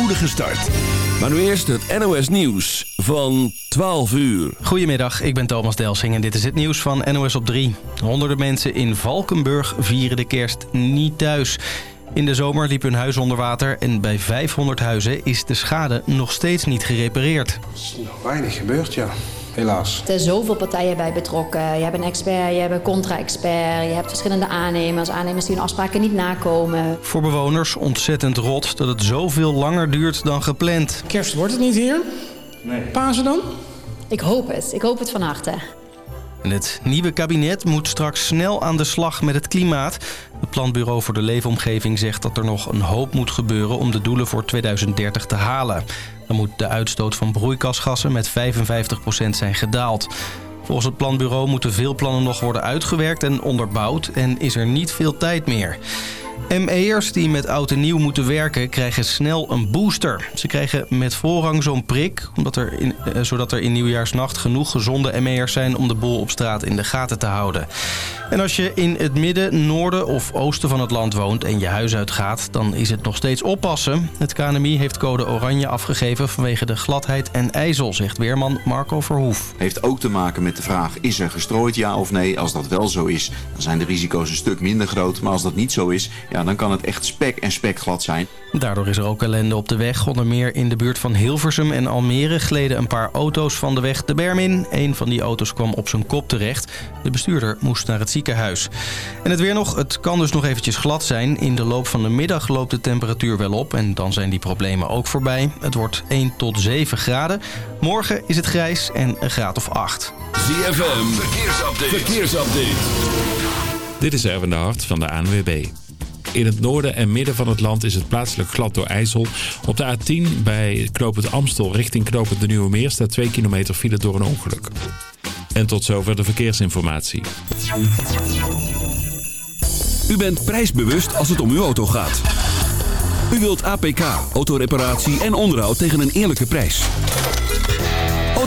spoedige start. Maar nu eerst het NOS Nieuws van 12 uur. Goedemiddag, ik ben Thomas Delsing en dit is het nieuws van NOS op 3. Honderden mensen in Valkenburg vieren de kerst niet thuis. In de zomer liep hun huis onder water en bij 500 huizen is de schade nog steeds niet gerepareerd. Er is nog weinig gebeurd, ja. Helaas. Er zijn zoveel partijen bij betrokken. Je hebt een expert, je hebt een contra-expert, je hebt verschillende aannemers. Aannemers die hun afspraken niet nakomen. Voor bewoners ontzettend rot dat het zoveel langer duurt dan gepland. Kerst wordt het niet hier? Nee. Pasen dan? Ik hoop het. Ik hoop het van harte. En het nieuwe kabinet moet straks snel aan de slag met het klimaat. Het Planbureau voor de Leefomgeving zegt dat er nog een hoop moet gebeuren... om de doelen voor 2030 te halen. Dan moet de uitstoot van broeikasgassen met 55% zijn gedaald. Volgens het planbureau moeten veel plannen nog worden uitgewerkt en onderbouwd... en is er niet veel tijd meer. ME'ers die met oud en nieuw moeten werken krijgen snel een booster. Ze krijgen met voorrang zo'n prik, omdat er in, eh, zodat er in nieuwjaarsnacht genoeg gezonde ME'ers zijn om de bol op straat in de gaten te houden. En als je in het midden, noorden of oosten van het land woont en je huis uitgaat, dan is het nog steeds oppassen. Het KNMI heeft code oranje afgegeven vanwege de gladheid en ijzel, zegt weerman Marco Verhoef. Heeft ook te maken met de vraag, is er gestrooid ja of nee? Als dat wel zo is, dan zijn de risico's een stuk minder groot. Maar als dat niet zo is, ja, dan kan het echt spek en spekglad zijn. Daardoor is er ook ellende op de weg. Onder meer in de buurt van Hilversum en Almere gleden een paar auto's van de weg de berm in. Een van die auto's kwam op zijn kop terecht. De bestuurder moest naar het ziekenhuis. En het weer nog, het kan dus nog eventjes glad zijn. In de loop van de middag loopt de temperatuur wel op en dan zijn die problemen ook voorbij. Het wordt 1 tot 7 graden. Morgen is het grijs en een graad of 8. ZFM, verkeersupdate. verkeersupdate. Dit is Erwin de Hart van de ANWB. In het noorden en midden van het land is het plaatselijk glad door IJssel. Op de A10 bij knooppunt Amstel richting knooppunt de Nieuwe Meer staat 2 kilometer file door een ongeluk. En tot zover de verkeersinformatie. U bent prijsbewust als het om uw auto gaat. U wilt APK, autoreparatie en onderhoud tegen een eerlijke prijs.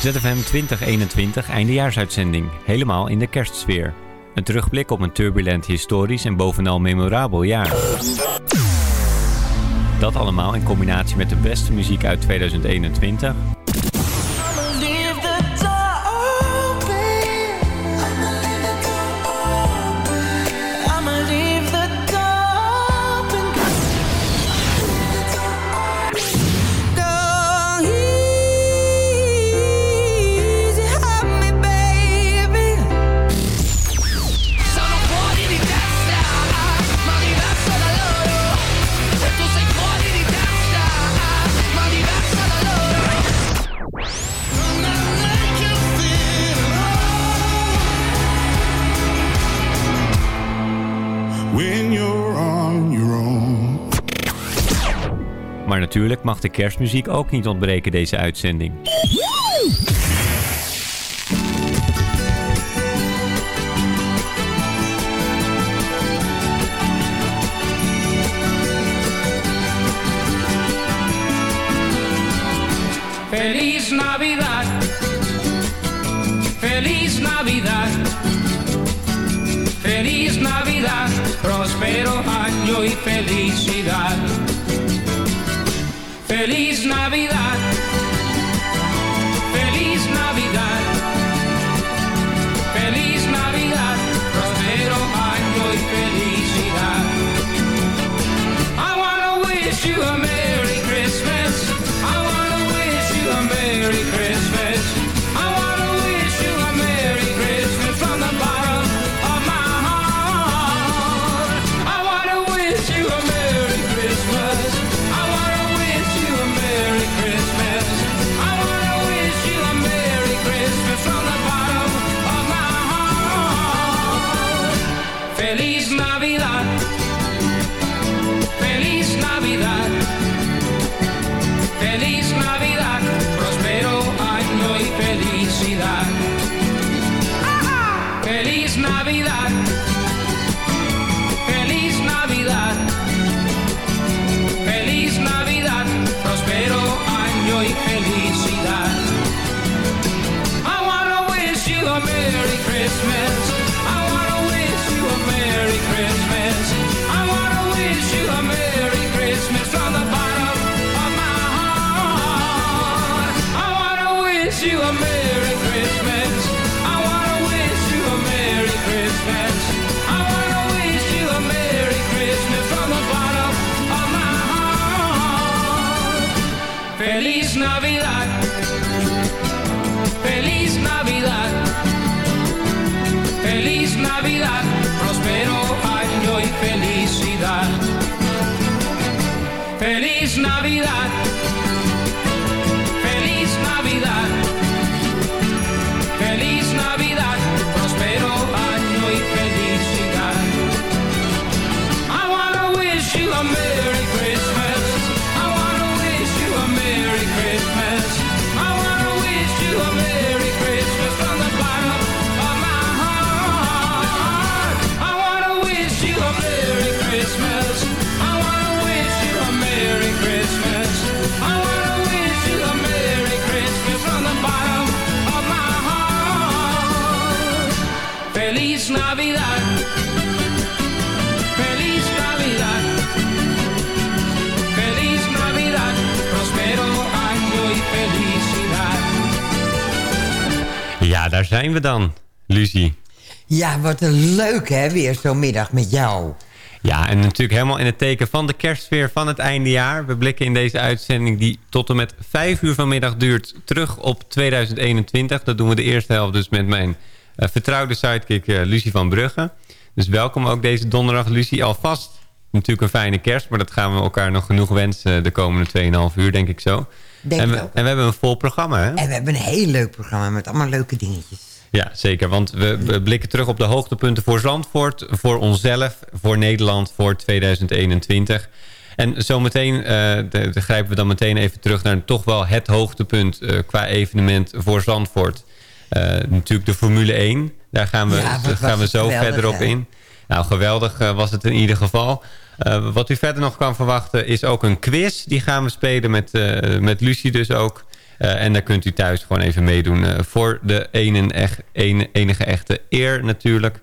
ZFM 2021 eindejaarsuitzending. Helemaal in de kerstsfeer. Een terugblik op een turbulent historisch en bovenal memorabel jaar. Dat allemaal in combinatie met de beste muziek uit 2021. Maar natuurlijk mag de kerstmuziek ook niet ontbreken deze uitzending. Feliz Navidad, Feliz Navidad, Feliz Navidad, próspero año y felicidad. Feliz Navidad, Christmas. I wanna wish you a Merry Christmas. I wanna wish you a Merry Christmas from the bottom of my heart. Feliz Navidad. Feliz Navidad. Feliz Navidad. Prospero año y felicidad. Feliz Navidad. Zijn we dan, Lucie. Ja, wat een leuk hè, weer zo'n middag met jou. Ja, en natuurlijk helemaal in het teken van de kerstsfeer van het eindejaar. We blikken in deze uitzending die tot en met 5 uur vanmiddag duurt terug op 2021. Dat doen we de eerste helft dus met mijn eh, vertrouwde sidekick eh, Lucie van Brugge. Dus welkom ook deze donderdag, Lucie. Alvast natuurlijk een fijne kerst, maar dat gaan we elkaar nog genoeg wensen de komende 2,5 uur, denk ik zo. Denk en, ik we, en we hebben een vol programma, hè? En we hebben een heel leuk programma met allemaal leuke dingetjes. Ja, zeker. Want we, we blikken terug op de hoogtepunten voor Zandvoort, voor onszelf, voor Nederland, voor 2021. En zometeen uh, de, de grijpen we dan meteen even terug naar toch wel het hoogtepunt eh, qua evenement voor Zandvoort. Eh, natuurlijk de Formule 1. Daar gaan we, Ja, daar gaan we zo geweldig, verder op in. Nou, geweldig eh, was het in ieder geval. Eh, wat u verder nog kan verwachten is ook een quiz. Die gaan we spelen met, eh, met Lucie dus ook. Eh, en daar kunt u thuis gewoon even meedoen. eh, voor de enige echte eer natuurlijk.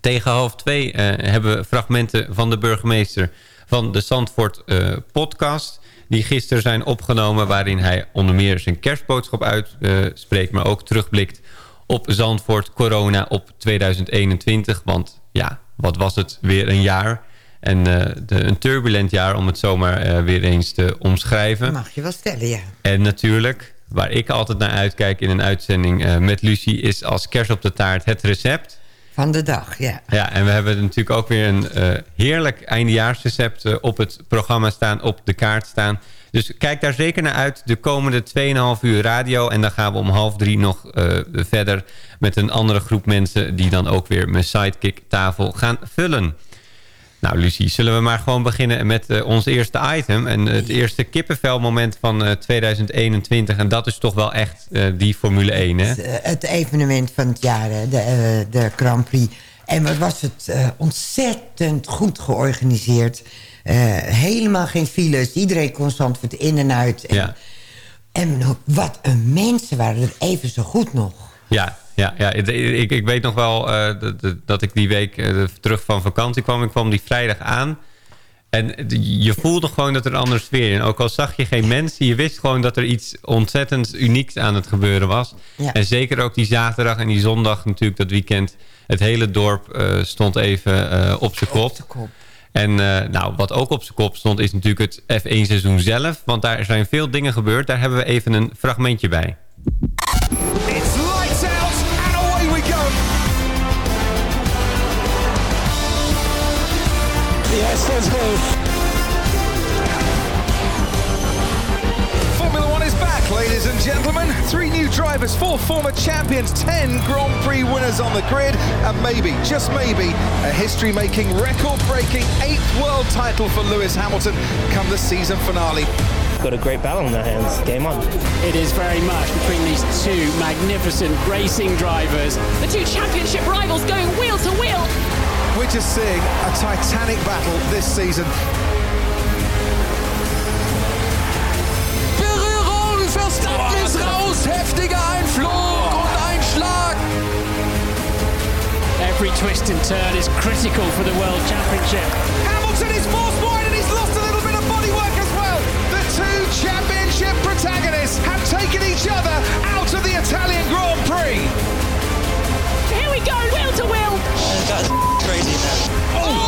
Tegen half twee eh, hebben we fragmenten van de burgemeester van de Zandvoort podcast. Die gisteren zijn opgenomen waarin hij onder meer zijn kerstboodschap uitspreekt. maar ook terugblikt op Zandvoort corona op 2021. Want ja, wat was het weer een jaar. En eh, de, een turbulent jaar om het zomaar eh, weer eens te omschrijven. Mag je wel stellen, ja. En natuurlijk, waar ik altijd naar uitkijk in een uitzending eh, met Lucie... is als kerst op de taart het recept. Van de dag, ja. Ja, en we hebben natuurlijk ook weer een heerlijk eindejaarsrecept op het programma staan, op de kaart staan. Dus kijk daar zeker naar uit, de komende 2,5 uur radio. En dan gaan we om half drie nog verder met een andere groep mensen... die dan ook weer mijn sidekick tafel gaan vullen. Nou, Lucie, zullen we maar gewoon beginnen met eh, ons eerste item. En het eerste kippenvelmoment van eh, 2021. En dat is toch wel echt eh, die Formule 1, hè? Het, eh, het evenement van het jaar, hè, de, eh, de Grand Prix. En wat was het eh, ontzettend goed georganiseerd. Eh, helemaal geen files. Iedereen kon Zandvoort in en uit. En, Ja. en wat een mensen waren er even zo goed nog. Ja, ja, ja. Ik, ik, weet nog wel eh, dat, ik die week eh, terug van vakantie kwam. Ik kwam die vrijdag aan. En je voelde gewoon dat er een andere sfeer in. Ook al zag je geen mensen, je wist gewoon dat er iets ontzettend unieks aan het gebeuren was. Ja. En zeker ook die zaterdag en die zondag natuurlijk, dat weekend. Het hele dorp eh, stond even eh, op zijn kop. kop. En eh, nou, wat ook op zijn kop stond is natuurlijk het F1 seizoen zelf. Want daar zijn veel dingen gebeurd. Daar hebben we even een fragmentje bij. Yes, let's. Formula One is back, ladies and gentlemen. Three new drivers, four former champions, ten Grand Prix winners on the grid, and maybe, just maybe, a history-making, record-breaking eighth world title for Lewis Hamilton come the season finale. got a great battle in their hands. Game on. It is very much between these two magnificent racing drivers. The two championship rivals going wheel to wheel. We're just seeing a titanic battle this season. Berührung, Verstappen ist raus, heftiger Einflug und Einschlag. Every twist and turn is critical for the World Championship. Hamilton is forced wide and he's lost a little bit of bodywork as well. The two championship protagonists have taken each other out of the Italian Grand Prix. Here we go, wheel to wheel. Oh, That's crazy, man. Oh,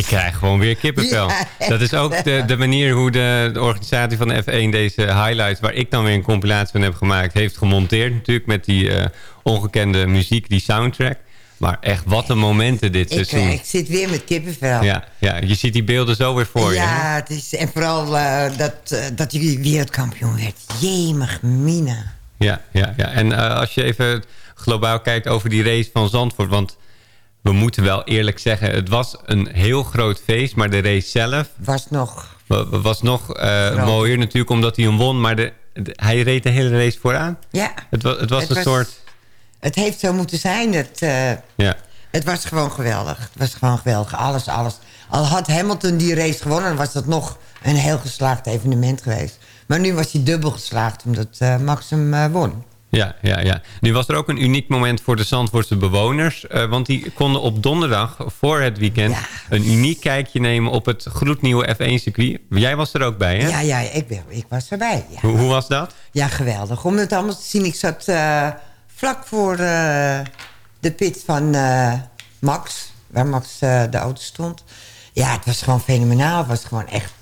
Ik krijg gewoon weer kippenvel. Ja. Dat is ook de, de manier hoe de, de organisatie van de F1 deze highlights... waar ik dan weer een compilatie van heb gemaakt... heeft gemonteerd natuurlijk met die eh, ongekende muziek, die soundtrack. Maar echt, wat een momenten dit Ik, seizoen. eh, ik zit weer met kippenvel. Ja, ja, je ziet die beelden zo weer voor je. hè? Ja, het is, en vooral eh, dat, eh, dat hij wereldkampioen werd. Jemig, mina. Ja, ja, ja. En als je even globaal kijkt over die race van Zandvoort... want we moeten wel eerlijk zeggen... het was een heel groot feest, maar de race zelf... Was nog... wa- was nog eh, mooier natuurlijk omdat hij hem won... maar de, de- hij reed de hele race vooraan. Ja. Het, was, het was Het een was- soort... Het heeft zo moeten zijn. Het, eh, Ja, het was gewoon geweldig. Het was gewoon geweldig. Alles, alles. Al had Hamilton die race gewonnen... dan was dat nog een heel geslaagd evenement geweest. Maar nu was hij dubbel geslaagd... omdat eh, Max hem won. Ja, ja, ja. Nu was er ook een uniek moment voor de Zandvoortse bewoners. eh, want die konden op donderdag voor het weekend... een uniek kijkje nemen op het gloednieuwe F1-circuit. Jij was er ook bij, hè? Ja, ja ik, ben, ik was erbij. Ja. Hoe, hoe was dat? Ja, geweldig. Om het allemaal te zien. Ik zat eh, vlak voor eh, de pit van Max. Waar Max de auto stond. Ja, het was gewoon fenomenaal. Het was gewoon echt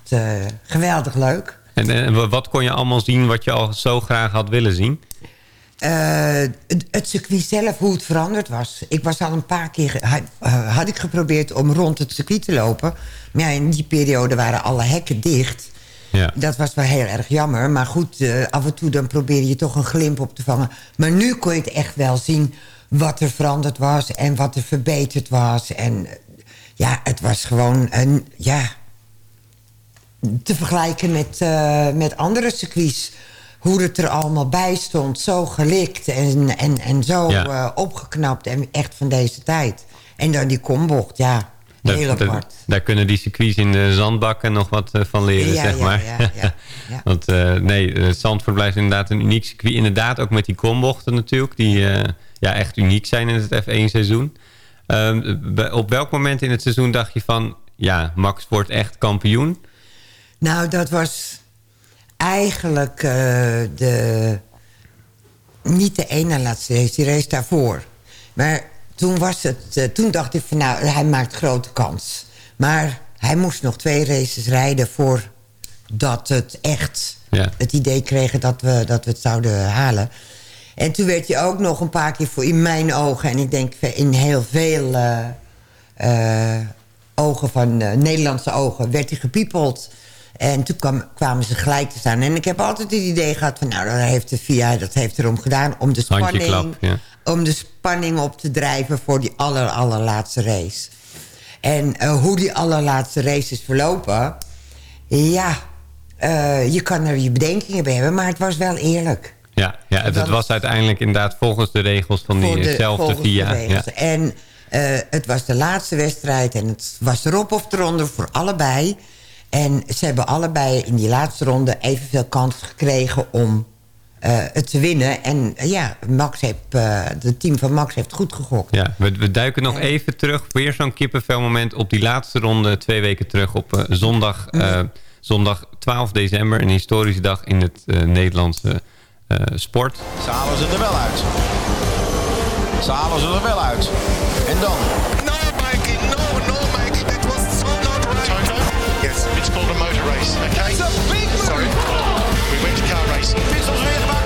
geweldig leuk. En, en wat kon je allemaal zien wat je al zo graag had willen zien? Eh, het, het circuit zelf, hoe het veranderd was. Ik was al een paar keer... ha- eh, had ik geprobeerd om rond het circuit te lopen. Maar ja, in die periode waren alle hekken dicht. Ja. Dat was wel heel erg jammer. Maar goed, eh, af en toe dan probeer je toch een glimp op te vangen. Maar nu kon je het echt wel zien wat er veranderd was... en wat er verbeterd was. En eh, ja, het was gewoon een... Ja, te vergelijken met, eh, met andere circuits. Hoe het er allemaal bij stond. Zo gelikt en, en, en zo Ja. eh, opgeknapt. En echt van deze tijd. En dan die kombocht, ja. Heel daar, apart. daar kunnen die circuits in de zandbakken nog wat eh, van leren, Ja, zeg ja, maar. ja, ja, ja. Want eh, nee, Zandvoort blijft inderdaad een uniek circuit. Inderdaad ook met die kombochten natuurlijk. Die ja, echt uniek zijn in het F1-seizoen. op welk moment in het seizoen dacht je van... Ja, Max wordt echt kampioen? Nou, dat was eigenlijk eh, de... Niet de ene laatste race, die race daarvoor. Maar toen, was het, eh, toen dacht ik van nou, hij maakt grote kans. Maar hij moest nog twee races rijden voordat het echt Ja. het idee kregen dat we, dat we het zouden halen. En toen werd hij ook nog een paar keer voor in mijn ogen... en ik denk in heel veel eh, ogen van Nederlandse ogen... werd hij gepiepeld. En toen kwam, kwamen ze gelijk te staan. En ik heb altijd het idee gehad van... nou, dat heeft de VIA dat heeft erom gedaan... om de spanning, ja. om de spanning op te drijven... voor die aller, allerlaatste race. En eh, hoe die allerlaatste race is verlopen... ja, eh, je kan er je bedenkingen bij hebben... maar het was wel eerlijk. Ja, ja het, was uiteindelijk inderdaad volgens de regels van diezelfde de VIA. Ja. En eh, het was de laatste wedstrijd en het was erop of eronder voor allebei. En ze hebben allebei in die laatste ronde evenveel kans gekregen om eh, het te winnen. En eh, ja, Max heeft, eh het team van Max heeft goed gegokt. Ja, we, we duiken nog even terug. Weer zo'n kippenvelmoment op die laatste ronde. Twee weken terug op eh, zondag, eh, zondag 12 december. Een historische dag in het eh, Nederlandse eh, sport. Ze halen ze er wel uit. Ze halen ze er wel uit. En dan? Called a motor race, okay? It's a big move. Sorry. We went to car racing.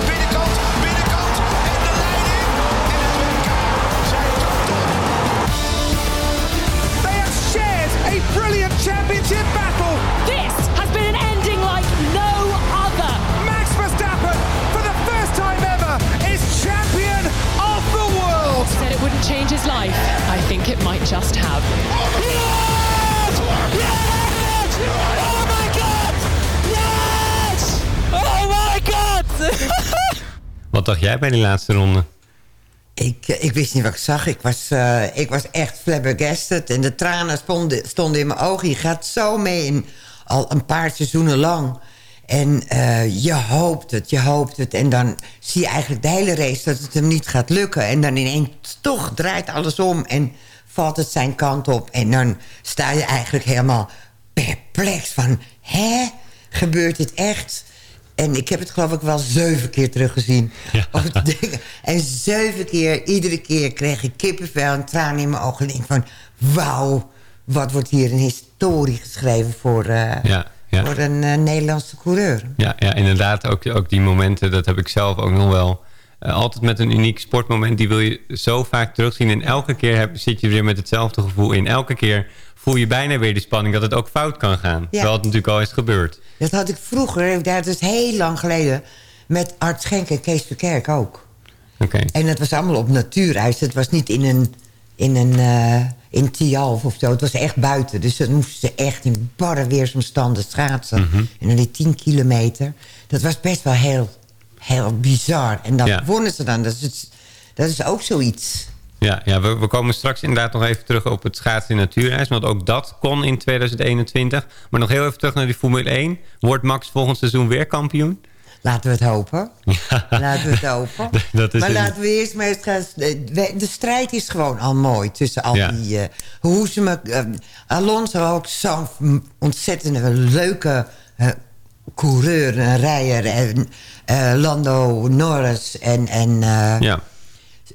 Dacht jij bij die laatste ronde? Ik, eh, ik wist niet wat ik zag. Ik was, eh, ik was echt flabbergasted. En de tranen stonden, stonden in mijn ogen. Je gaat zo mee in al een paar seizoenen lang. En eh, je hoopt het, je hoopt het. En dan zie je eigenlijk de hele race dat het hem niet gaat lukken. En dan ineens toch draait alles om en valt het zijn kant op. En dan sta je eigenlijk helemaal perplex van... hè, gebeurt dit echt? En ik heb het geloof ik wel zeven keer teruggezien. Ding. En zeven keer, iedere keer kreeg ik kippenvel en tranen in mijn ogen. En ik van, wauw, wat wordt hier een historie geschreven voor, eh, Ja, ja. voor een eh, Nederlandse coureur. Ja, ja inderdaad. Ook, ook die momenten, dat heb ik zelf ook nog wel. Eh, altijd met een uniek sportmoment. Die wil je zo vaak terugzien. En elke keer heb, zit je weer met hetzelfde gevoel in. Elke keer voel je bijna weer die spanning dat het ook fout kan gaan. Terwijl het natuurlijk al is gebeurd. Dat had ik vroeger, dat is heel lang geleden... met Art Schenk en Kees Verkerk ook. Oké. En het was allemaal op natuurijs. Het was niet in een, in een eh in Tialf of zo. Het was echt buiten. Dus dan moesten ze echt in barre weersomstanden schaatsen. Mhm. En dan die 10 kilometer. Dat was best wel heel, heel bizar. En Ja. wonnen ze dan. Dat is, dat is ook zoiets. Ja, ja we, we komen straks inderdaad nog even terug op het schaatsen in natuurreis. Want ook dat kon in 2021. Maar nog heel even terug naar die Formule 1. Wordt Max volgend seizoen weer kampioen? Laten we het hopen. Laten we het hopen. Dat is maar een- laten we eerst maar eens gaan... De, strijd is gewoon al mooi tussen al Ja. die... eh hoe ze me, eh, Alonso ook zo'n ontzettende leuke eh, coureur, een rijder. En eh, Lando Norris en... en eh, Ja.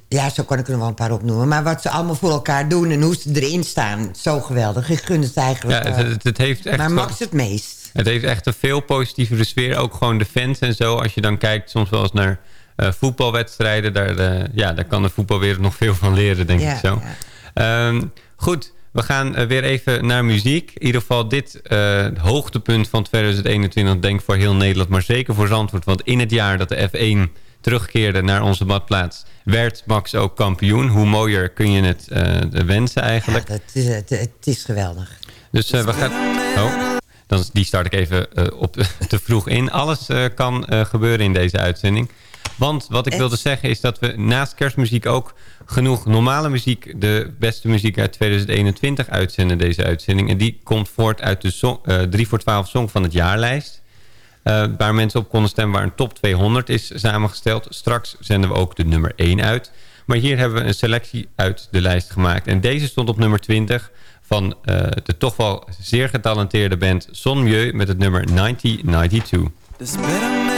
ja, zo kan ik er nog wel een paar opnoemen. Maar wat ze allemaal voor elkaar doen en hoe ze erin staan. Zo geweldig. Ik gun het eigenlijk. Ja, het, het, het heeft echt maar Max het meest. Het heeft echt een veel positievere sfeer. Ook gewoon de fans en zo. Als je dan kijkt soms wel eens naar eh, voetbalwedstrijden. Daar, ja, daar kan de voetbalwereld nog veel van leren, denk Ja, ik zo. Ehm, goed, we gaan eh, weer even naar muziek. In ieder geval dit eh, hoogtepunt van 2021. Denk voor heel Nederland, maar zeker voor Zandvoort. Want in het jaar dat de F1 terugkeerde naar onze badplaats... werd Max ook kampioen. Hoe mooier kun je het eh, wensen eigenlijk. Het is, het, het is geweldig. Dus we gaan... Oh, dan, die start ik even op, te vroeg in. Alles kan gebeuren in deze uitzending. Want wat ik wilde zeggen is dat we naast kerstmuziek ook genoeg normale muziek... de beste muziek uit 2021 uitzenden, deze uitzending. En die komt voort uit de song, eh 3 voor 12 Song van het jaarlijst. eh, waar mensen op konden stemmen waar een top 200 is samengesteld. Straks zenden we ook de nummer 1 uit. Maar hier hebben we een selectie uit de lijst gemaakt. En deze stond op nummer 20 van eh, de toch wel zeer getalenteerde band Son Mieux met het nummer 1992.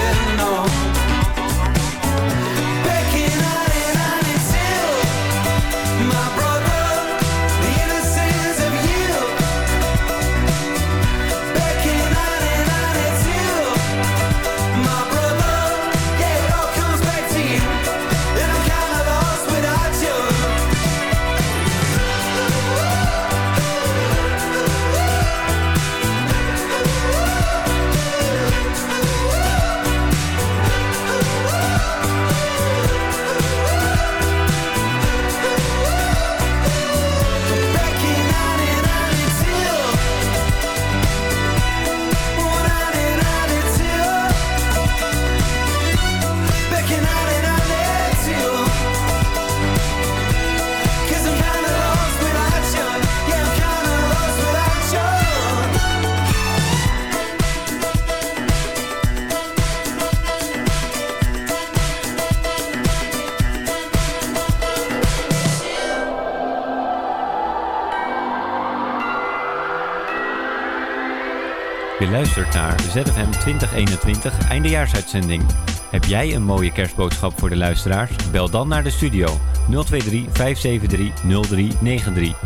naar ZFM 2021 eindejaarsuitzending. Heb jij een mooie kerstboodschap voor de luisteraars? Bel dan naar de studio 023 573 0393.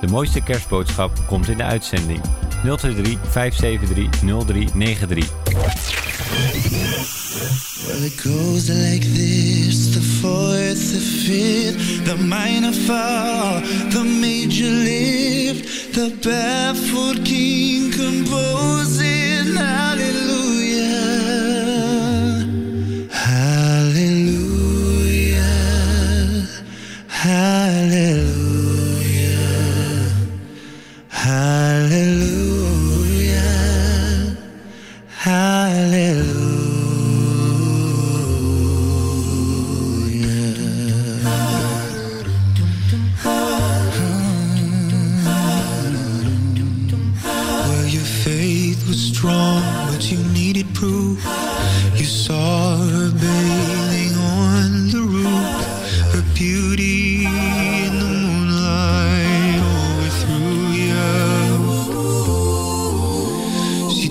De mooiste kerstboodschap komt in de uitzending 023 573 0393. Well, it goes like this the fourth, the fifth, the minor fall, the major lift, the baffled king composing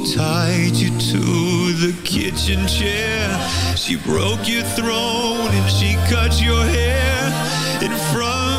tied you to the kitchen chair. She broke your throne and she cut your hair. in from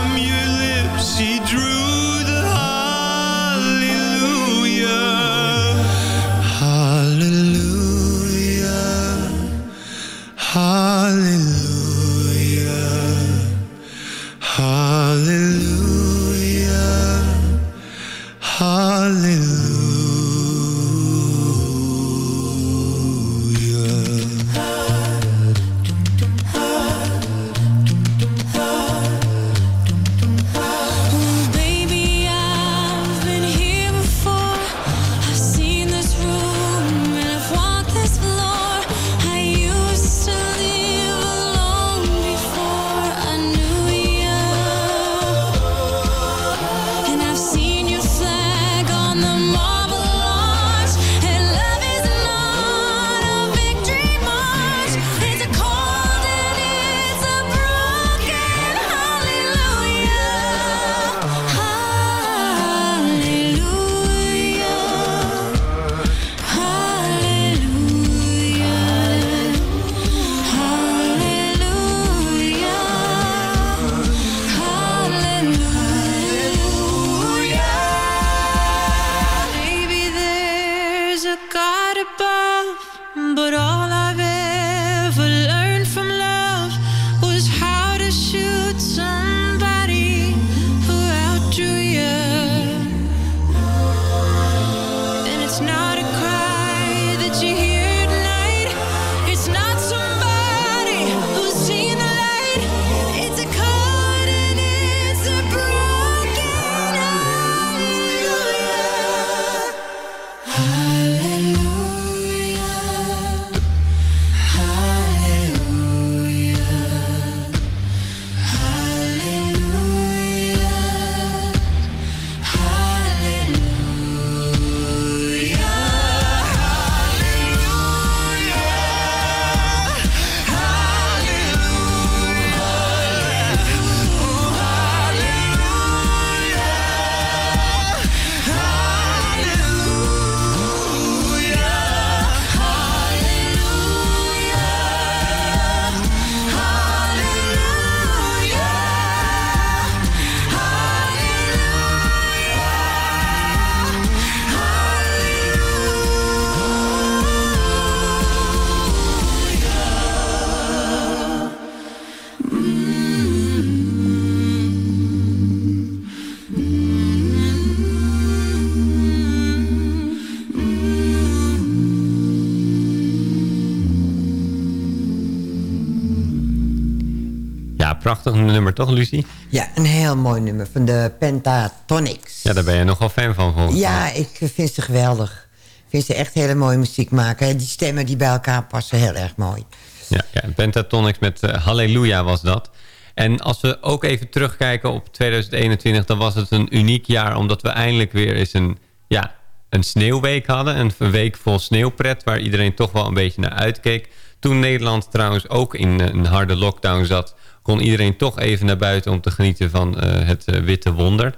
prachtig nummer toch, Lucie? Ja, een heel mooi nummer van de Pentatonics. Ja, daar ben je nogal fan van, volgens mij. Ja, ik vind ze geweldig. Ik vind ze echt hele mooie muziek maken. Die stemmen die bij elkaar passen, heel erg mooi. Ja, ja Pentatonics met uh, Halleluja was dat. En als we ook even terugkijken op 2021... dan was het een uniek jaar... omdat we eindelijk weer eens een, ja, een sneeuwweek hadden. Een week vol sneeuwpret... waar iedereen toch wel een beetje naar uitkeek. Toen Nederland trouwens ook in een harde lockdown zat... kon iedereen toch even naar buiten om te genieten van uh, het uh, witte wonder.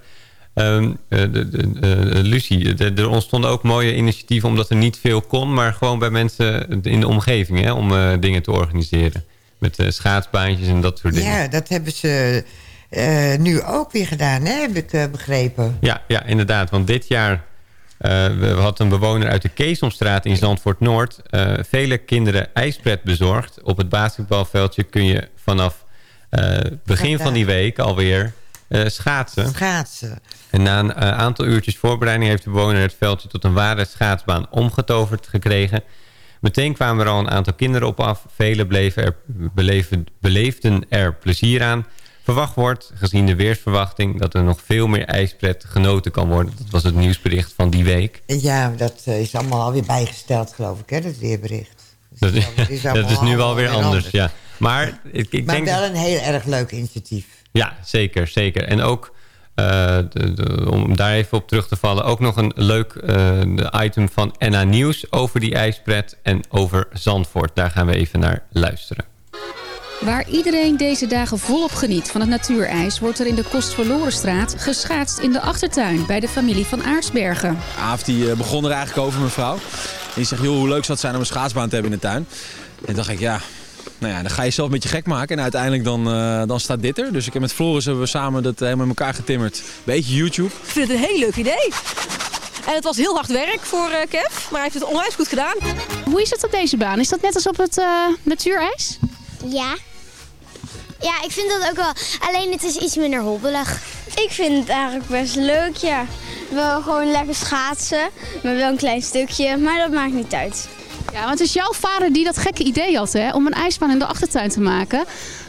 Eh, de, de, eh, Lucie, er ontstonden ook mooie initiatieven omdat er niet veel kon, maar gewoon bij mensen in de omgeving hè, om eh, dingen te organiseren. Met eh, schaatsbaantjes en dat soort dingen. Ja, dat hebben ze eh, nu ook weer gedaan, hè, heb ik eh, begrepen. Ja, ja, inderdaad. Want dit jaar eh, we, hadden een bewoner uit de Keesomstraat in Zandvoort-Noord... eh, vele kinderen ijspret bezorgd. Op het basketbalveldje kun je vanaf eh, begin van die week alweer eh, schaatsen. Schaatsen. En na een eh, aantal uurtjes voorbereiding... heeft de bewoner het veldje tot een ware schaatsbaan omgetoverd gekregen... Meteen kwamen er al een aantal kinderen op af. Velen bleven er, beleven, beleefden er plezier aan. Verwacht wordt, gezien de weersverwachting... dat er nog veel meer ijspret genoten kan worden. Dat was het nieuwsbericht van die week. Ja, dat eh, is allemaal alweer bijgesteld, geloof ik, hè, dat weerbericht. Dat, dat is dat is nu wel weer allemaal anders, anders. ja. Maar ik, ik maar denk... wel een heel erg leuk initiatief. Ja, zeker, zeker. En ook, eh, de- de- om daar even op terug te vallen... ook nog een leuk eh, de item van NA Nieuws over die ijspret... en over Zandvoort. Daar gaan we even naar luisteren. Waar iedereen deze dagen volop geniet van het natuurijs... wordt er in de Kostverlorenstraat geschaatst in de achtertuin... bij de familie van Aarsbergen. Aaf die eh, begon er eigenlijk over, mevrouw. En die zegt, joh, hoe leuk zou het zijn om een schaatsbaan te hebben in de tuin. En toen dacht ik, ja, nou ja, dan ga je zelf met je gek maken. En uiteindelijk dan, eh, dan staat dit er. Dus ik heb met Floris hebben we samen dat helemaal in elkaar getimmerd. Beetje YouTube. Ik vind het een heel leuk idee. En het was heel hard werk voor eh, Kev, maar hij heeft het onwijs goed gedaan. Hoe is het op deze baan? Is dat net als op het eh, natuurijs? Ja. Ja, ik vind dat ook wel. Alleen het is iets minder hobbelig. Ik vind het eigenlijk best leuk, ja. Wel gewoon lekker schaatsen, maar wel een klein stukje. Maar dat maakt niet uit. Ja, want het is jouw vader die dat gekke idee had hè, om een ijsbaan in de achtertuin te maken.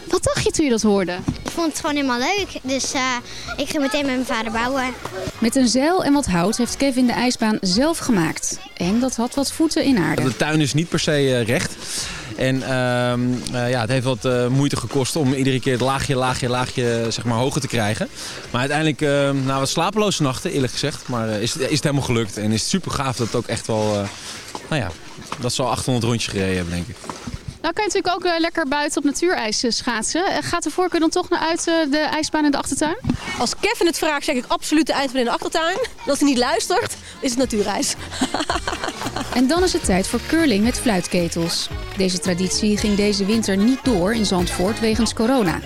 Wat dacht je toen je dat hoorde? Ik vond het gewoon helemaal leuk. Dus eh, ik ging meteen met mijn vader bouwen. Met een zeil en wat hout heeft Kevin de ijsbaan zelf gemaakt. En dat had wat voeten in aarde. De tuin is niet per se eh, recht. En ehm, eh, ja, het heeft wat eh, moeite gekost om iedere keer het laagje, laagje, laagje zeg maar, hoger te krijgen. Maar uiteindelijk, uh, na wat slapeloze nachten eerlijk gezegd, maar is, het- is het helemaal gelukt. En is het super gaaf dat het ook echt wel, eh, nou ja, dat al 800 rondjes gereden hebben denk ik. Nou kan je natuurlijk ook eh, lekker buiten op natuurijs eh, schaatsen. Eh, gaat de voorkeur dan toch naar uit de ijsbaan in de achtertuin? Als Kevin het vraagt, zeg ik absoluut de ijsbaan in de achtertuin. En als hij niet luistert, is het natuurreis. En dan is het tijd voor curling met fluitketels. Deze traditie ging deze winter niet door in Zandvoort wegens corona.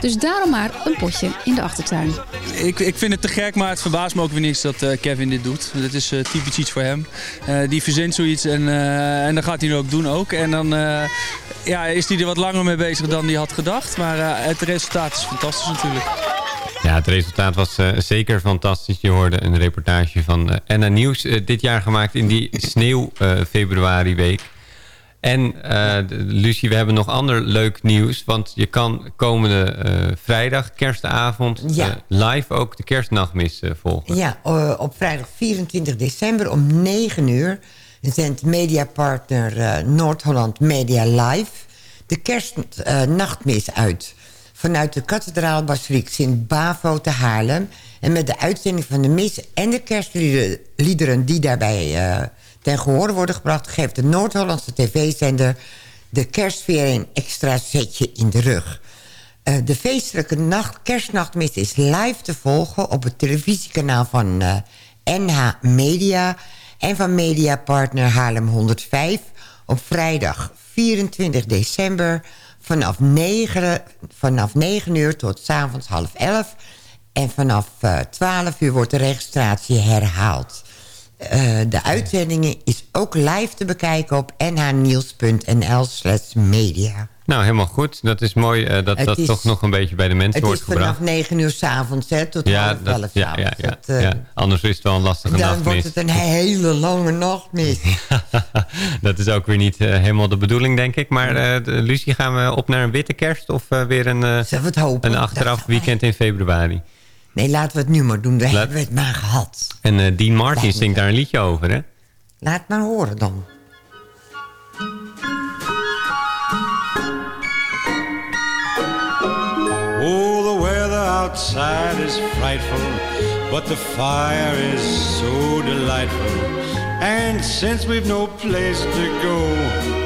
Dus daarom maar een potje in de achtertuin. Ik, ik vind het te gek, maar het verbaast me ook weer niks dat eh, Kevin dit doet. Dat is eh, typisch iets voor hem. Eh, die verzint zoiets en, eh, en dan gaat hij het ook doen ook. En dan eh, ja, is hij er wat langer mee bezig dan hij had gedacht. Maar eh, het resultaat is fantastisch natuurlijk. Ja, het resultaat was eh, zeker fantastisch. Je hoorde een reportage van eh NA Nieuws. dit jaar gemaakt in die sneeuw eh, februari week. En de- Lucie, we hebben nog ander leuk nieuws. Want je kan komende eh, vrijdag, kerstavond, Ja. eh, live ook de kerstnachtmis volgen. Ja, op vrijdag 24 december om 9 uur zendt mediapartner Noord-Holland Media Live de kerstnachtmis uit. Vanuit de kathedraalbasiliek Sint-Bavo te Haarlem. En met de uitzending van de mis en de kerstliederen die daarbij ten gehoor worden gebracht... geeft de Noord-Hollandse tv-zender de kerstsfeer een extra zetje in de rug. Eh, de feestelijke nacht, kerstnachtmis is live te volgen... op het televisiekanaal van eh, NH Media... en van mediapartner Haarlem 105... op vrijdag 24 december vanaf 9, vanaf 9 uur tot avonds half 11... en vanaf eh 12 uur wordt de registratie herhaald. Eh, de uitzendingen is ook live te bekijken op nhnieuws.nl slash media. Nou, helemaal goed. Dat is mooi eh, dat Het dat is- toch nog een beetje bij de mensen Het wordt is vanaf gebracht. 9 uur s'avonds tot Ja, half 11 dat, ja, ja, ja, Dat, eh, ja. Anders is het wel een lastige Dan nachtmis. wordt het een hele lange nachtmis. Dat is ook weer niet helemaal de bedoeling, denk ik. Maar Lucie, gaan we op naar een witte kerst of weer een, eh, een achteraf weekend in februari? Nee, laten we het nu maar doen. Daar Laat- hebben we het maar gehad. En eh, Dean Martin zingt daar een liedje over, hè? Laat maar horen dan. Oh, the weather outside is frightful, but the fire is so delightful. And since we've no place to go,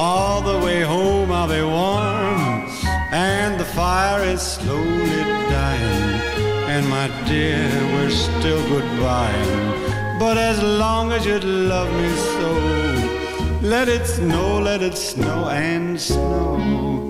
all the way home I'll be warm. And the fire is slowly dying. And my dear, we're still goodbying. But as long as you love me so, let it snow, let it snow and snow.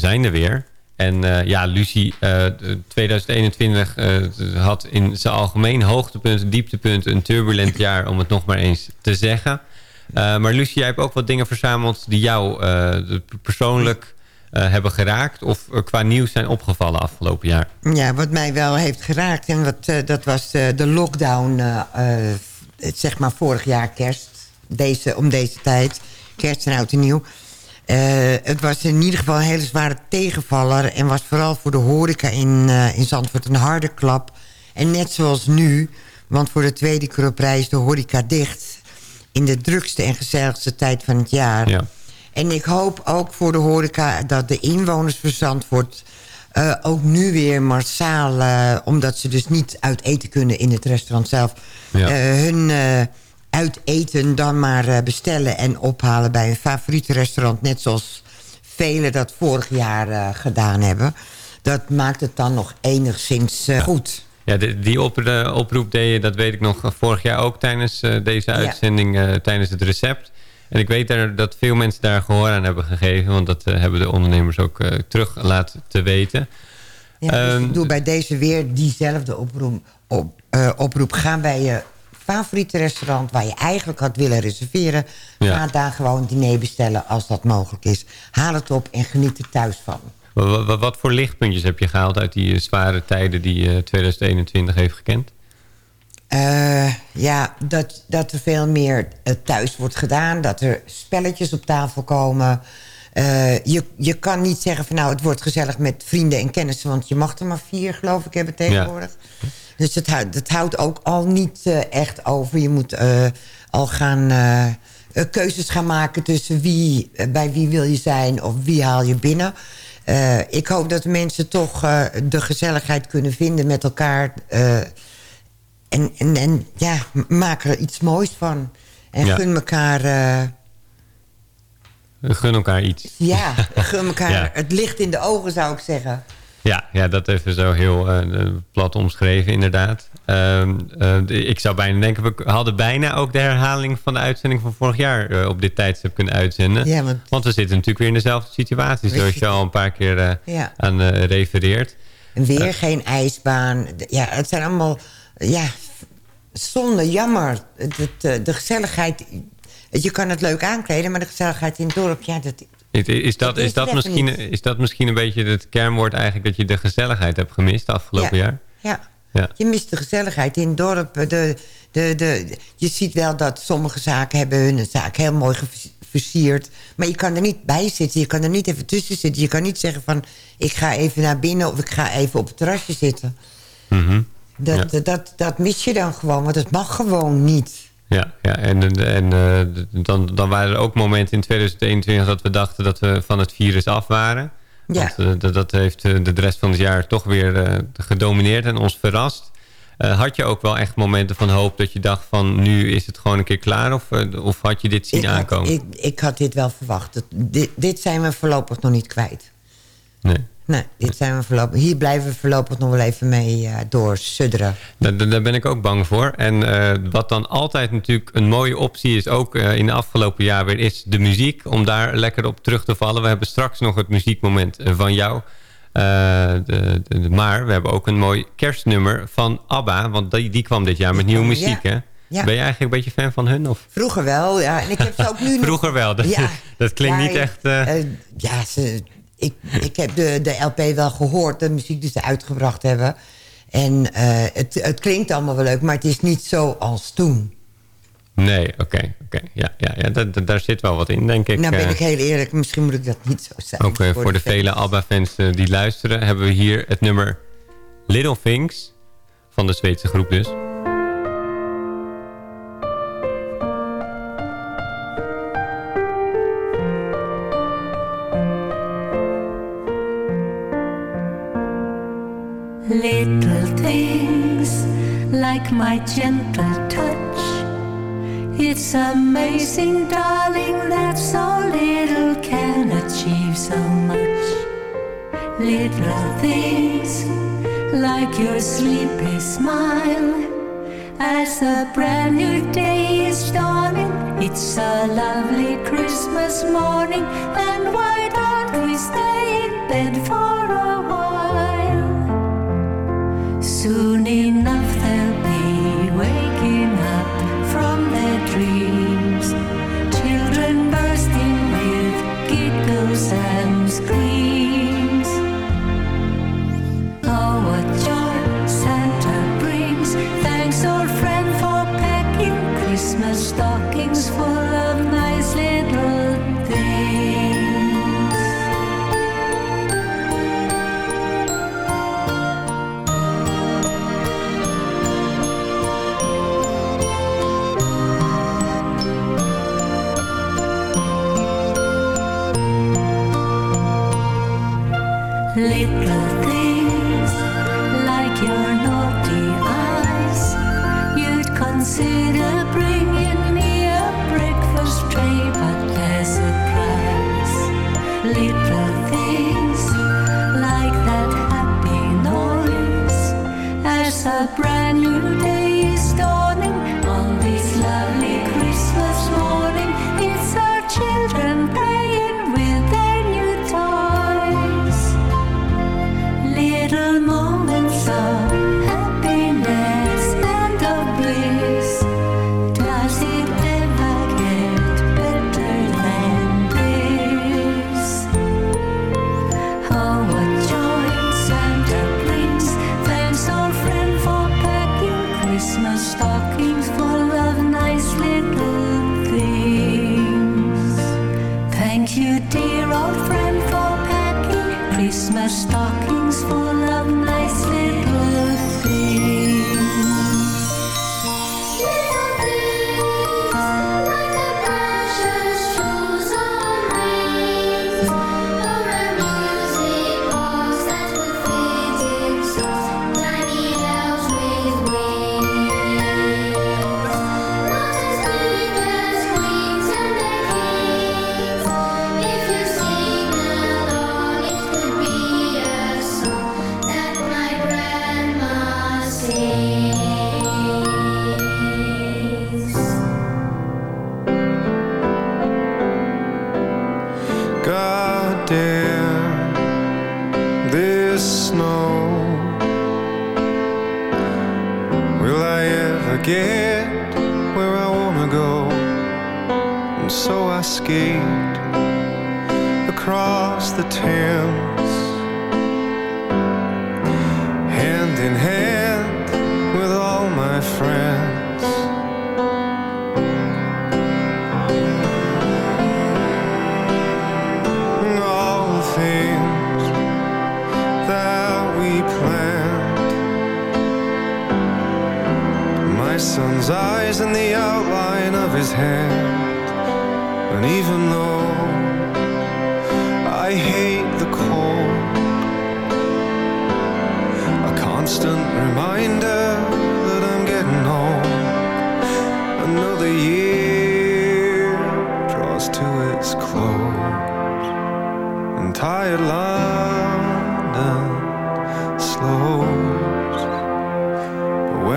Zijn er weer. En eh, ja, Lucie, eh, 2021 eh, had in zijn algemeen hoogtepunt, dieptepunt een turbulent jaar, om het nog maar eens te zeggen. Eh, maar Lucie, jij hebt ook wat dingen verzameld die jou eh, persoonlijk eh, hebben geraakt of eh, qua nieuws zijn opgevallen afgelopen jaar. Ja, wat mij wel heeft geraakt, en wat, eh, dat was eh, de lockdown, eh, eh, zeg maar vorig jaar kerst, deze, om deze tijd, kerst en oud en nieuw. Eh, het was in ieder geval een hele zware tegenvaller en was vooral voor de horeca in, eh, in Zandvoort een harde klap. En net zoals nu, want voor de tweede keer op reis de horeca dicht in de drukste en gezelligste tijd van het jaar. Ja. En ik hoop ook voor de horeca dat de inwoners van Zandvoort... eh, ook nu weer massaal, eh, omdat ze dus niet uit eten kunnen in het restaurant zelf... Ja. hun uit eten dan maar eh, bestellen en ophalen bij een favoriete restaurant... net zoals velen dat vorig jaar eh, gedaan hebben. Dat maakt het dan nog enigszins eh, goed. Ja, die oproep deed je, dat weet ik nog, vorig jaar ook tijdens deze uitzending, tijdens het recept. En ik weet dat veel mensen daar gehoor aan hebben gegeven, want dat hebben de ondernemers ook terug laten te weten. Ja, dus Ehm, ik doe bij deze weer diezelfde oproep. Op, oproep. Ga bij je favoriete restaurant waar je eigenlijk had willen reserveren. Ja. Ga daar gewoon diner bestellen als dat mogelijk is. Haal het op en geniet er thuis van. wa- wa- wat voor lichtpuntjes heb je gehaald uit die eh, zware tijden die eh, 2021 heeft gekend? Eh, ja, dat, dat er veel meer eh, thuis wordt gedaan. Dat er spelletjes op tafel komen. Eh, je, je kan niet zeggen van nou, het wordt gezellig met vrienden en kennissen. Want je mag er maar vier, geloof ik, hebben tegenwoordig. Dus het, houdt- ook al niet eh, echt over. Je moet eh, al gaan eh, keuzes gaan maken tussen wie, bij wie wil je zijn of wie haal je binnen. Ik hoop dat mensen toch de gezelligheid kunnen vinden met elkaar. en, en, en ja, maak er iets moois van. En Ja. gun elkaar, Gun elkaar iets. ja, gun elkaar Ja. het licht in de ogen, zou ik zeggen. Ja, ja, dat even zo heel eh, plat omschreven, inderdaad. Ehm, eh, de- ik zou bijna denken, we hadden bijna ook de herhaling van de uitzending van vorig jaar eh, op dit tijdstip kunnen uitzenden. Ja, want- we zitten natuurlijk weer in dezelfde situatie, zoals je al een paar keer Ja. aan refereert. En weer geen ijsbaan. De- Ja, het zijn allemaal... Ja, zonde, jammer. Eh, de gezelligheid... Je kan het leuk aankleden, maar de gezelligheid in het dorp... Ja, dat, Is, dat, Dat is, dat misschien, is dat misschien een beetje het kernwoord eigenlijk... dat je de gezelligheid hebt gemist afgelopen Ja. jaar? ja. Ja. Je mist de gezelligheid in het dorp. De, de, de, je ziet wel dat sommige zaken hebben hun zaak heel mooi versierd. Maar je kan er niet bij zitten. Je kan er niet even tussen zitten. Je kan niet zeggen van... ik ga even naar binnen of ik ga even op het terrasje zitten. Mhm. Dat, Ja. dat, dat, dat mis je dan gewoon. Want het mag gewoon niet. Ja, ja en, en eh, dan, dan waren er ook momenten in 2021 dat we dachten dat we van het virus af waren. Ja. Want eh, dat, dat heeft eh, de rest van het jaar toch weer gedomineerd en ons verrast. Had je ook wel echt momenten van hoop dat je dacht van nu is het gewoon een keer klaar? Of, of had je dit zien ik, had, aankomen? ik, ik had dit wel verwacht. Dit, dit zijn we voorlopig nog niet kwijt. Nee. Nee, dit zijn we voorlopig, hier blijven we voorlopig nog wel even mee eh, doorsudderen. Daar, daar ben ik ook bang voor. En eh, wat dan altijd natuurlijk een mooie optie is, ook eh, in de afgelopen jaar weer, is de muziek. Om daar lekker op terug te vallen. We hebben straks nog het muziekmoment van jou. De, de- de- maar we hebben ook een mooi kerstnummer van ABBA. Want die, die kwam dit jaar met nieuwe muziek, ja. hè? Ja. Ben je eigenlijk een beetje fan van hun? Of? Vroeger wel, ja. En ik heb ze ook nu nog... Vroeger wel. Dat, Ja. dat klinkt Ja, niet echt... ja, ze, ik, ik heb de, de LP wel gehoord, de muziek die ze uitgebracht hebben. En eh, het, het klinkt allemaal wel leuk, maar het is niet zo als toen. Nee, oké. oké. Ja, ja, ja daar, daar- zit wel wat in, denk ik. nou ben eh. ik heel eerlijk, misschien moet ik dat niet zo zeggen. Ook eh, voor de vele ABBA-fans die luisteren... hebben we hier het nummer Little Things... van de Zweedse groep dus. Little things like my gentle touch. It's amazing, darling, that so little can achieve so much. Little things like your sleepy smile. As a brand new day is dawning, it's a lovely Christmas morning, and why don't we stay in bed for a? soon. Thank you, dear old friend, for packing Christmas stockings full of nice little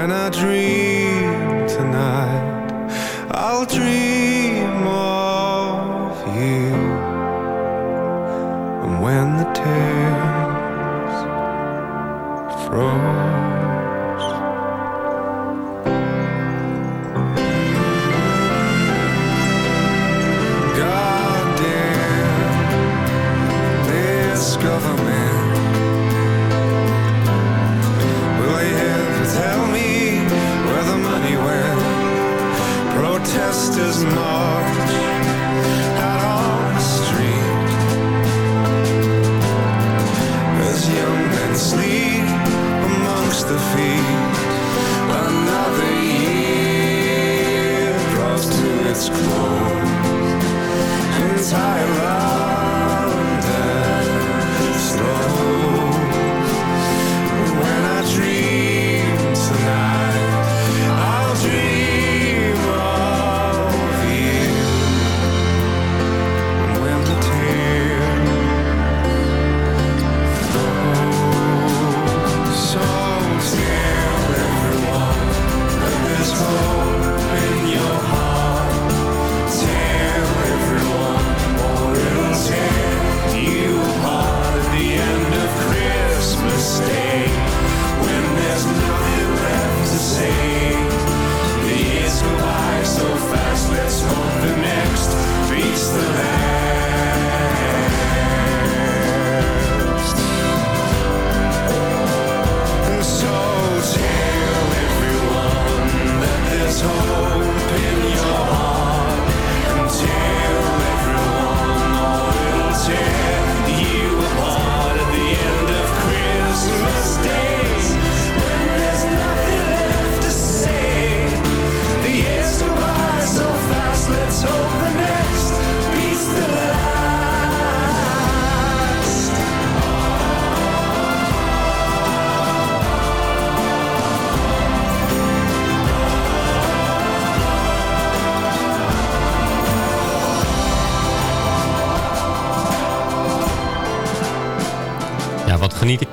when I dream.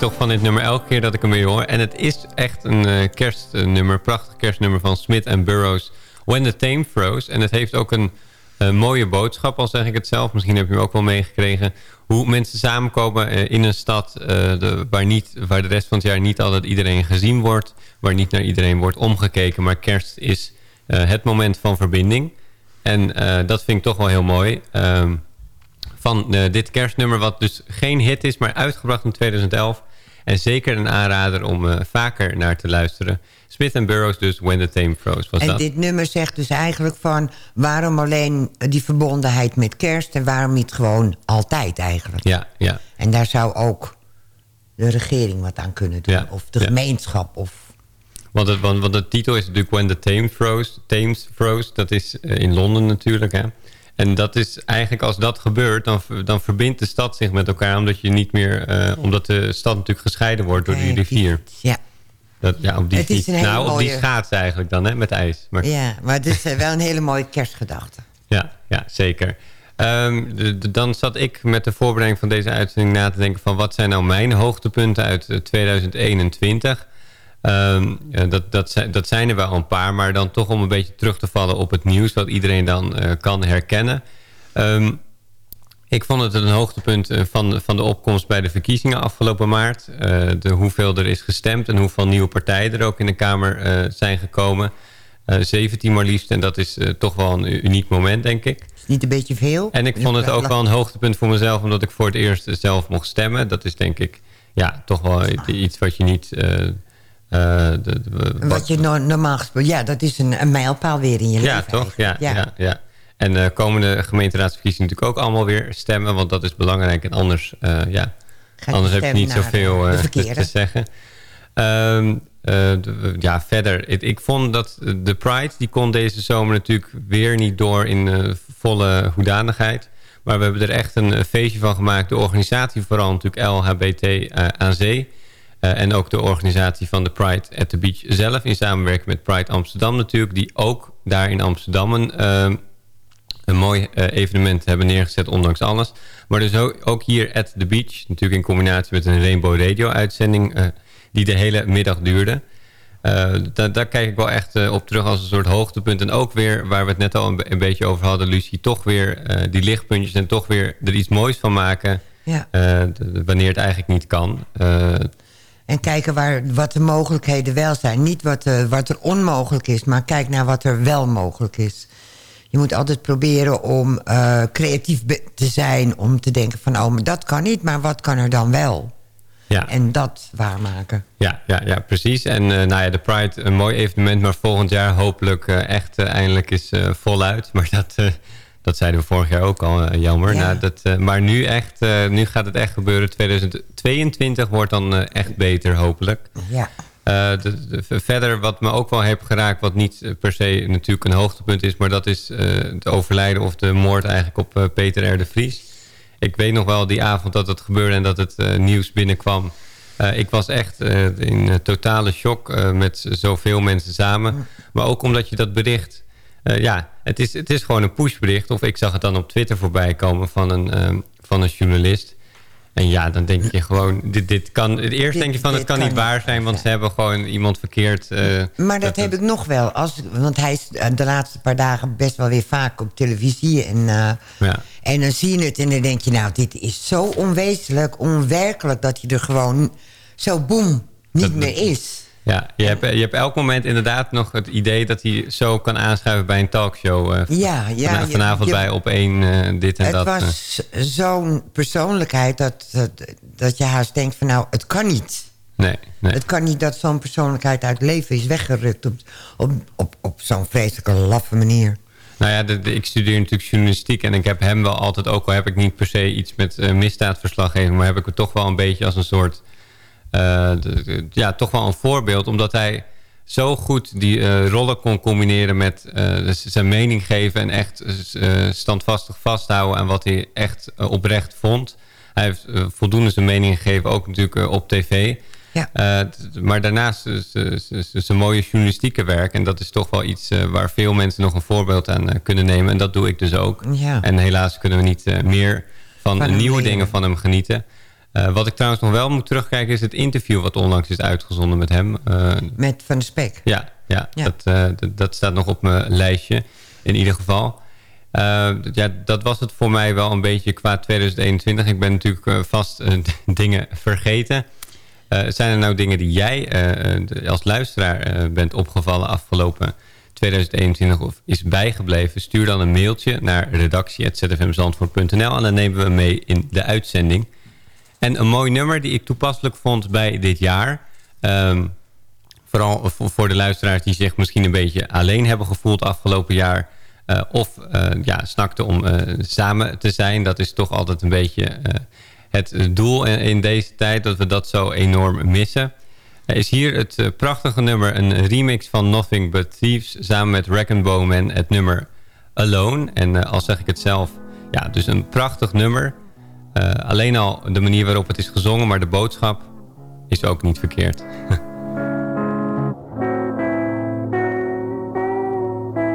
Toch van dit nummer elke keer dat ik hem weer hoor. En het is echt een eh, kerstnummer, prachtig kerstnummer van Smith Burroughs. When the Tame Froze. En het heeft ook een eh, mooie boodschap, al zeg ik het zelf. Misschien heb je hem ook wel meegekregen. Hoe mensen samenkomen eh, in een stad de, waar, niet, waar de rest van het jaar niet altijd iedereen gezien wordt. Waar niet naar iedereen wordt omgekeken. Maar kerst is het moment van verbinding. En dat vind ik toch wel heel mooi. Ehm, van dit kerstnummer, wat dus geen hit is, maar uitgebracht in 2011. En zeker een aanrader om eh, vaker naar te luisteren. Smith Burroughs dus, When the Tame Froze was En dat. dit nummer zegt dus eigenlijk van... waarom alleen die verbondenheid met kerst... en waarom niet gewoon altijd eigenlijk. Ja, ja. En daar zou ook de regering wat aan kunnen doen. Ja, Of de ja. gemeenschap. Of, Want, het, want, want de titel is natuurlijk When the Tame Froze. Thames Froze, dat is eh, in Londen natuurlijk. Hè? En dat is eigenlijk als dat gebeurt, dan, dan verbindt de stad zich met elkaar. Omdat je niet meer, eh, omdat de stad natuurlijk gescheiden wordt door die rivier. Ja. Dat, ja, op die, Het is een hele nou, op die schaats eigenlijk dan, hè, met ijs. Maar, ja, maar het is eh, wel een hele mooie kerstgedachte. Ja, ja zeker. Ehm, de- de- dan zat ik met de voorbereiding van deze uitzending na te denken van wat zijn nou mijn hoogtepunten uit eh, 2021. Ehm, ja, dat, dat, zijn, dat zijn er wel een paar, maar dan toch om een beetje terug te vallen op het nieuws wat iedereen dan eh, kan herkennen. Ehm, ik vond het een hoogtepunt eh, van, van de opkomst bij de verkiezingen afgelopen maart. Eh, de, hoeveel er is gestemd en hoeveel nieuwe partijen er ook in de Kamer eh, zijn gekomen. Eh 17 maar liefst en dat is eh, toch wel een uniek moment, denk ik. Is niet een beetje veel? En ik vond het ook wel een hoogtepunt voor mezelf... omdat ik voor het eerst zelf mocht stemmen. Dat is denk ik ja, toch wel iets wat je niet... eh, eh, de- de- Wat je no- normaal gesproken... Ja, dat is een, een mijlpaal weer in je ja, leven. toch? Ja, ja. Ja. Ja, En eh komende gemeenteraadsverkiezingen natuurlijk ook allemaal weer stemmen. Want dat is belangrijk. En anders, eh, ja, anders heb je niet zoveel eh, de eh, te, zeggen. Ehm, eh, de- ja, verder. Ik, ik vond dat de Pride, die kon deze zomer natuurlijk weer niet door in eh, volle hoedanigheid. Maar we hebben er echt een eh, feestje van gemaakt. De organisatie vooral natuurlijk LHBT eh, aan zee. Eh, en ook de organisatie van de Pride at the Beach zelf... in samenwerking met Pride Amsterdam natuurlijk... die ook daar in Amsterdam een, ehm, een mooi eh, evenement hebben neergezet... ondanks alles. Maar dus ook, ook hier at the beach... natuurlijk in combinatie met een Rainbow Radio-uitzending... eh, die de hele middag duurde. Eh, daar, daar kijk ik wel echt eh, op terug als een soort hoogtepunt. En ook weer, waar we het net al een, be- een beetje over hadden... Lucie, toch weer eh, die lichtpuntjes en toch weer er iets moois van maken... Ja. eh, wanneer het eigenlijk niet kan. En kijken waar, wat de mogelijkheden wel zijn. Niet wat, eh, wat er onmogelijk is, maar kijk naar wat er wel mogelijk is. Je moet altijd proberen om eh, creatief te zijn. Om te denken van, oh, maar dat kan niet, maar wat kan er dan wel? Ja. En dat waarmaken. Ja, ja, ja precies. En eh, nou ja, de Pride, een mooi evenement, maar volgend jaar hopelijk echt eindelijk is voluit. Maar dat, dat zeiden we vorig jaar ook al, eh, jammer. Ja. Nou, dat, eh, maar nu, echt, eh, nu gaat het echt gebeuren. 2022 wordt dan echt beter, hopelijk. Ja. De- de- verder, wat me ook wel heeft geraakt, wat niet per se natuurlijk een hoogtepunt is, maar dat is het overlijden of de moord eigenlijk op Peter R. de Vries. Ik weet nog wel die avond dat het gebeurde en dat het nieuws binnenkwam. Ik was echt in totale shock met zoveel mensen samen. Maar ook omdat je dat bericht... eh, ja, het is, het is gewoon een pushbericht. Of ik zag het dan op Twitter voorbij komen van een, eh, van een journalist. En ja, dan denk je gewoon... Dit, dit kan, eerst Dit- denk je van, het kan, kan niet waar zijn... want ze hebben gewoon iemand verkeerd... eh, Maar dat heb ik nog wel. Als, want hij is eh, de laatste paar dagen best wel weer vaak op televisie. En, Ja. en dan zie je het en dan denk je... nou, dit is zo onwezenlijk, onwerkelijk... dat hij er gewoon zo boem niet meer is. Ja, je hebt, je hebt elk moment inderdaad nog het idee dat hij zo kan aanschuiven bij een talkshow. eh, Ja, ja, Vanavond je- bij op één eh, dit en het dat. eh. was zo'n persoonlijkheid dat, dat, dat je haast denkt van... nou, het kan niet. Nee, nee. Het kan niet dat zo'n persoonlijkheid uit het leven is weggerukt... op, op, op, op zo'n vreselijke laffe manier. Nou ja, de, de- ik studeer natuurlijk journalistiek en ik heb hem wel altijd, ook al heb ik niet per se iets met eh misdaadverslaggeving, maar heb ik het toch wel een beetje als een soort, eh, ja, toch wel een voorbeeld, omdat hij zo goed die eh, rollen kon combineren met eh, z- zijn mening geven en echt eh, standvastig vasthouden aan wat hij echt eh, oprecht vond. Hij heeft eh, voldoende zijn mening gegeven, ook natuurlijk eh, op tv. Ja. Eh, maar daarnaast is, is een mooie journalistieke werk. En dat is toch wel iets eh, waar veel mensen nog een voorbeeld aan eh, kunnen nemen. En dat doe ik dus ook. Ja. En helaas kunnen we niet eh, meer van, nieuwe leren. dingen van hem genieten. Eh, wat ik trouwens nog wel moet terugkijken is het interview wat onlangs is uitgezonden met hem. Eh, Met Van de Spek. ja, ja, Ja. Dat, eh, dat, dat staat nog op mijn lijstje in ieder geval. Ja, dat was het voor mij wel een beetje qua 2021. Ik ben natuurlijk vast dingen vergeten. Zijn er nou dingen die jij als luisteraar bent opgevallen afgelopen 2021 of is bijgebleven? Stuur dan een mailtje naar redactie.zfmzandvoort.nl en dan nemen we mee in de uitzending. En een mooi nummer die ik toepasselijk vond bij dit jaar... ehm, vooral voor de luisteraars die zich misschien een beetje alleen hebben gevoeld afgelopen jaar. eh, of eh, ja, snakten om eh, samen te zijn. Dat is toch altijd een beetje het doel in, deze tijd. Dat we dat zo enorm missen. Er is hier het prachtige nummer. Een remix van Nothing But Thieves. Samen met Rack Bowman. Het nummer Alone. En al zeg ik het zelf. Ja, dus een prachtig nummer. Eh, alleen al de manier waarop het is gezongen. Maar de boodschap is ook niet verkeerd.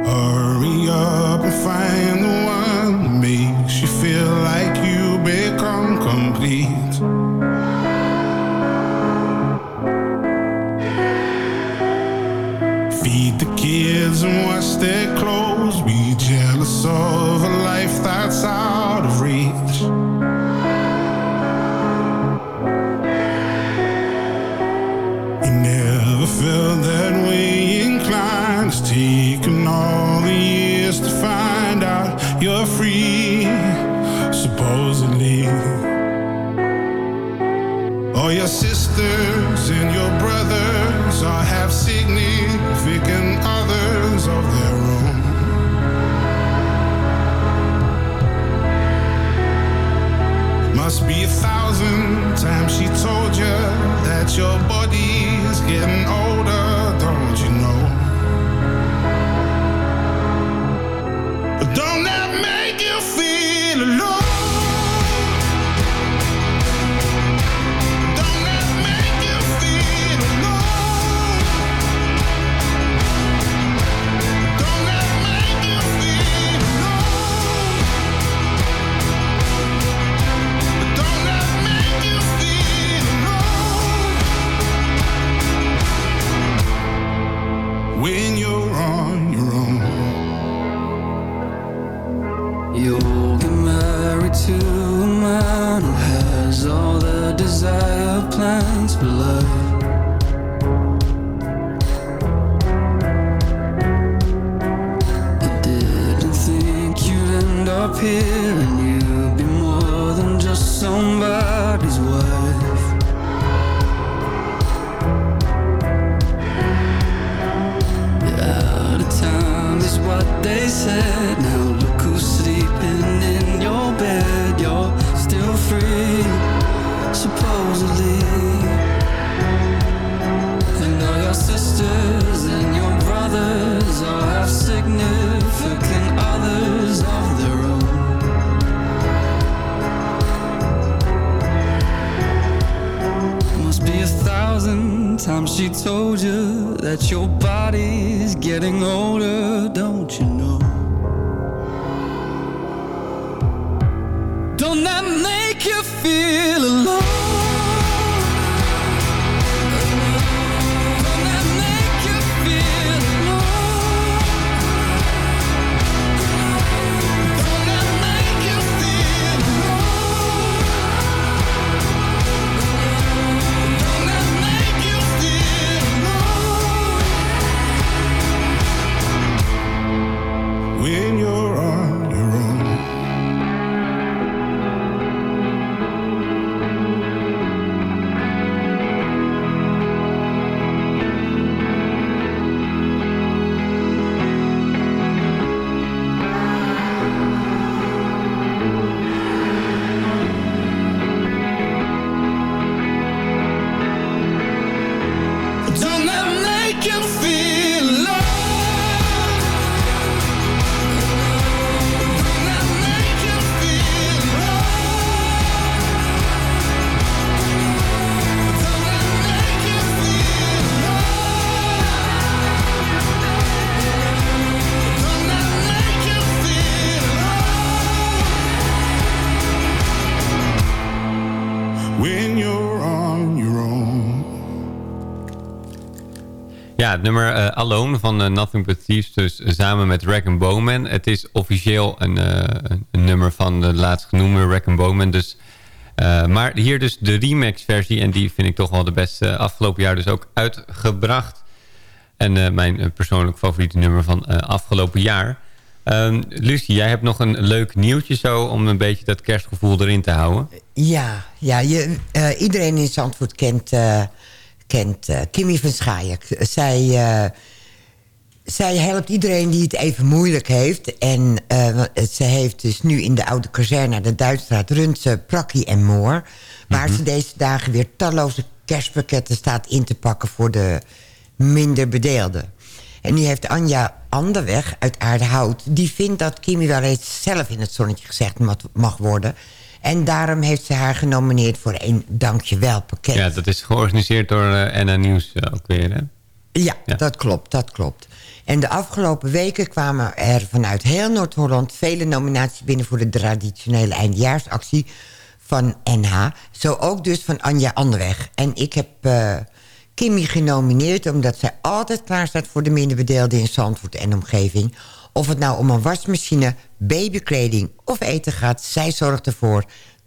Hurry up and find the one that makes you feel like you become complete. Feed the kids and wash their clothes. Felt that way inclined. It's taken all the years to find out you're free, supposedly. All your sisters and your brothers are have significant be a thousand times she told you that your body's getting older, don't you nummer eh, Alone van eh, Nothing But Thieves, dus samen met Rack Bowman. Het is officieel een, eh, een nummer van de laatst genoemde Rack Bowman. Dus, maar hier dus de remix versie en die vind ik toch wel de beste afgelopen jaar dus ook uitgebracht. En mijn persoonlijk favoriete nummer van afgelopen jaar. Ehm Lucie, jij hebt nog een leuk nieuwtje zo om een beetje dat kerstgevoel erin te houden. Ja, ja je, eh, iedereen in Zandvoort kent, kent eh, Kimmy van Schaik. Zij, eh, zij helpt iedereen die het even moeilijk heeft. En eh, ze heeft dus nu in de oude kazerne... de Duitsstraat runt ze Prakkie en Moor. Waar ze deze dagen weer talloze kerstpakketten staat in te pakken... voor de minder bedeelden. En die heeft Anja Anderweg uit Aardehout... die vindt dat Kimi wel eens zelf in het zonnetje gezegd mag worden... En daarom heeft ze haar genomineerd voor een dankjewel pakket. Ja, dat is georganiseerd door eh NA Nieuws eh, ook weer, hè? Ja, dat klopt, dat klopt. En de afgelopen weken kwamen er vanuit heel Noord-Holland... vele nominaties binnen voor de traditionele eindjaarsactie van NH. Zo ook dus van Anja Anderweg. En ik heb eh Kimmy genomineerd... omdat zij altijd klaar staat voor de minderbedeelden in Zandvoort en omgeving. Of het nou om een wasmachine, babykleding of eten gaat... zij zorgt ervoor.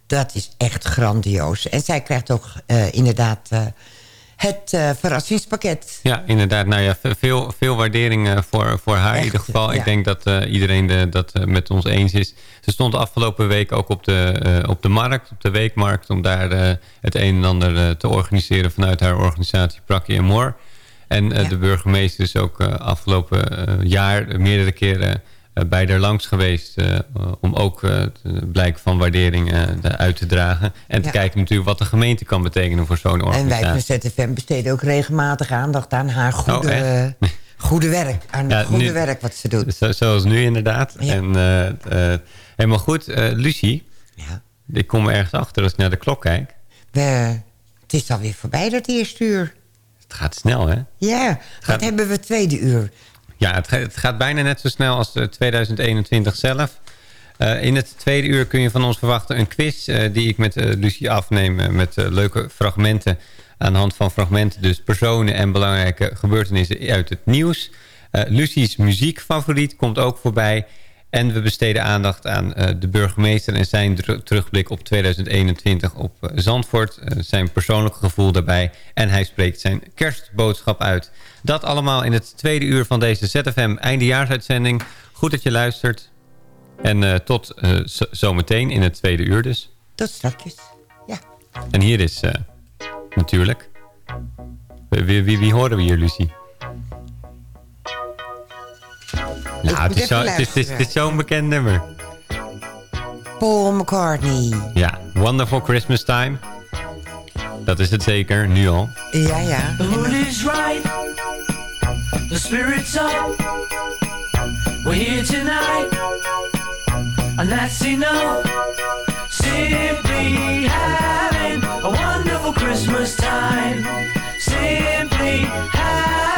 Dat is echt grandioos. En zij krijgt ook eh, inderdaad... eh, het eh, verrassingspakket. Ja, inderdaad. Nou ja, ve- veel, veel waardering voor, voor haar in ieder geval. ja. Ik denk dat iedereen de, dat met ons eens is. Ze stond de afgelopen week ook op de, op de markt, op de weekmarkt... om daar het een en ander te organiseren vanuit haar organisatie Prakkie en Moor. En eh, de burgemeester is ook eh, afgelopen eh, jaar meerdere keren bij haar langs geweest... om ook het blijk van waardering uit te dragen. En te Ja. kijken natuurlijk wat de gemeente kan betekenen voor zo'n En wij organisatie. van ZFM besteden ook regelmatig aandacht aan haar goede, Oh, echt? goede werk. Aan Ja, het goede nu- werk wat ze doet. Zo, zoals nu inderdaad. En, helemaal goed. Eh, Lucie, ja. ik kom ergens achter als ik naar de klok kijk. We, het is alweer voorbij dat eerste uur. Het gaat snel, hè? Ja, wat hebben we tweede uur? Ja, het, ga- het gaat bijna net zo snel als eh, 2021 zelf. Eh, in het tweede uur kun je van ons verwachten een quiz... eh, die ik met eh, Lucie afneem eh, met eh, leuke fragmenten Aan de hand van fragmenten dus personen en belangrijke gebeurtenissen uit het nieuws. Eh, Lucie's muziekfavoriet komt ook voorbij. En we besteden aandacht aan eh, de burgemeester en zijn terugblik op 2021 op eh, Zandvoort. eh, zijn persoonlijke gevoel daarbij. En hij spreekt zijn kerstboodschap uit. Dat allemaal in het tweede uur van deze ZFM eindejaarsuitzending. Goed dat je luistert. En tot zometeen in het tweede uur dus. Tot straks. Ja. En hier is natuurlijk... Wie, wie horen we hier, Lucie? Nou, het is, zo, het is, het is, het is zo'n bekend nummer. Paul McCartney. Ja, Wonderful Christmas Time. Dat is het zeker, nu al. Ja, ja. The mood is right. The spirit's up. We're here tonight. And that's enough. Simply having a wonderful Christmas time. Simply having